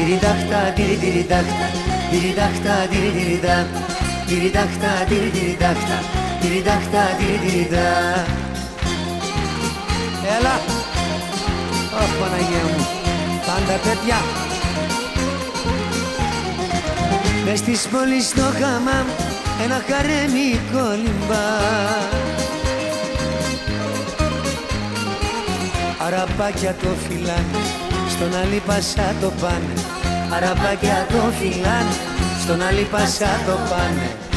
Τυριδάχτα, τυριδάχτα, τυριδάχτα, τυριδάχτα, τυριδάχτα, τυριδάχτα, τυριδάχτα, τυριδάχτα. Έλα! Ωχ, Παναγία μου, πάντα τέτοια. Μες στις πόλεις στο χαμάμ ένα χαρέμικο λιμπά Αραπάκια το φυλάνε, στον άλλη πασά το πάνε. Αραπάκια το φυλάνε, στον άλλη πασά το πάνε